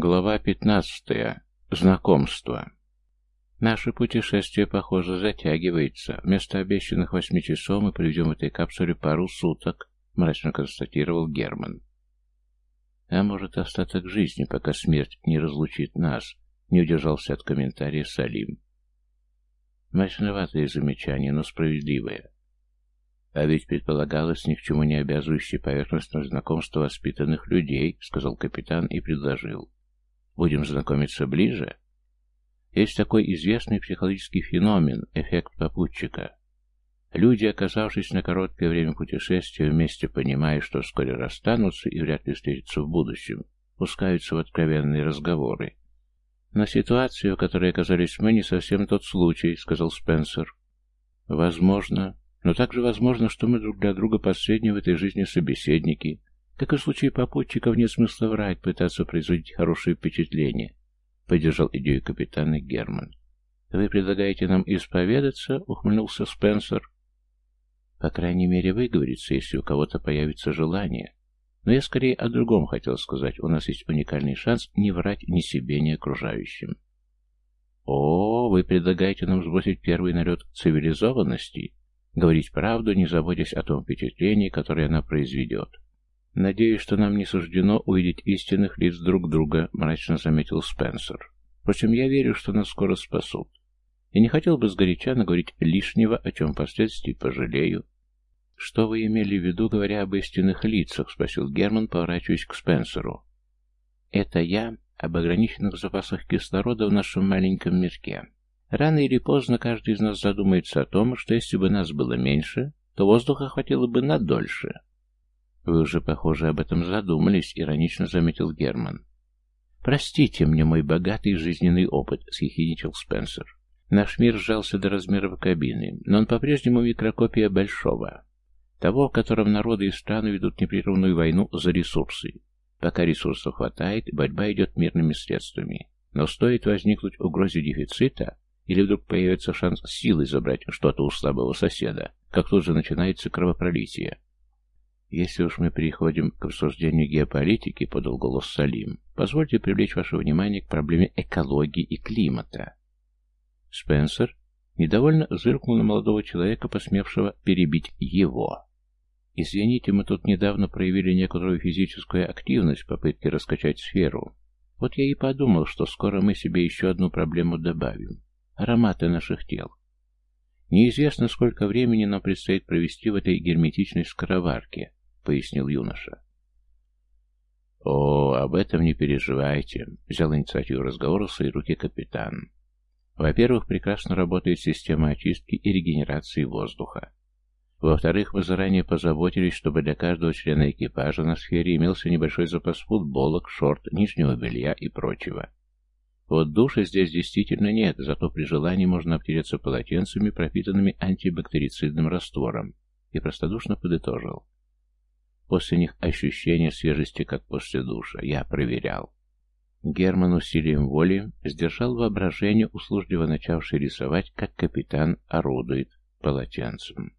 Глава 15. Знакомство. Наше путешествие, похоже, затягивается. Вместо обещанных восьми часов мы проведем в этой капсуле пару суток, мрачно констатировал Герман. А может, остаток жизни, пока смерть не разлучит нас, не удержался от комментария Салим. Мощноватое замечание, но справедливое. А ведь предполагалось ни к чему не обязывающее поверхностное знакомство воспитанных людей, сказал капитан и предложил. Будем знакомиться ближе? Есть такой известный психологический феномен – эффект попутчика. Люди, оказавшись на короткое время путешествия вместе, понимая, что вскоре расстанутся и вряд ли встретятся в будущем, пускаются в откровенные разговоры. «На ситуацию, в которой оказались мы, не совсем тот случай», — сказал Спенсер. «Возможно. Но также возможно, что мы друг для друга последние в этой жизни собеседники, как и в случае попутчиков, нет смысла врать, пытаться производить хорошее впечатление. Поддержал идею капитана Герман. «Вы предлагаете нам исповедаться?» — ухмыльнулся Спенсер. «По крайней мере, выговориться, если у кого-то появится желание. Но я скорее о другом хотел сказать. У нас есть уникальный шанс не врать ни себе, ни окружающим». «О, вы предлагаете нам сбросить первый налет цивилизованности?» Говорить правду, не заботясь о том впечатлении, которое она произведет. «Надеюсь, что нам не суждено увидеть истинных лиц друг друга», — мрачно заметил Спенсер. «Впрочем, я верю, что нас скоро спасут. Я не хотел бы сгоряча наговорить лишнего, о чем впоследствии пожалею». «Что вы имели в виду, говоря об истинных лицах?» — спросил Герман, поворачиваясь к Спенсеру. «Это я об ограниченных запасах кислорода в нашем маленьком мирке. Рано или поздно каждый из нас задумается о том, что если бы нас было меньше, то воздуха хватило бы на дольше». «Вы уже, похоже, об этом задумались», — иронично заметил Герман. «Простите мне мой богатый жизненный опыт», — съехидничал Спенсер. «Наш мир сжался до размеров кабины, но он по-прежнему микрокопия большого. Того, в котором народы и страны ведут непрерывную войну за ресурсы. Пока ресурсов хватает, борьба идет мирными средствами. Но стоит возникнуть угрозе дефицита, или вдруг появится шанс силой забрать что-то у слабого соседа, как тут же начинается кровопролитие. «Если уж мы переходим к обсуждению геополитики», — подал голос Салим, — «позвольте привлечь ваше внимание к проблеме экологии и климата». Спенсер недовольно зыркнул на молодого человека, посмевшего перебить его. «Извините, мы тут недавно проявили некоторую физическую активность в попытке раскачать сферу. Вот я и подумал, что скоро мы себе еще одну проблему добавим. Ароматы наших тел. Неизвестно, сколько времени нам предстоит провести в этой герметичной скороварке, пояснил юноша. «О, об этом не переживайте», — взял инициативу разговора в свои руки капитан. «Во-первых, прекрасно работает система очистки и регенерации воздуха. Во-вторых, мы заранее позаботились, чтобы для каждого члена экипажа на сфере имелся небольшой запас футболок, шорт, нижнего белья и прочего. Вот душа здесь действительно нет, зато при желании можно обтереться полотенцами, пропитанными антибактерицидным раствором, и простодушно подытожил. После них ощущение свежести, как после душа. Я проверял. Герман усилием воли сдержал воображение, услужливо начавший рисовать, как капитан орудует полотенцем.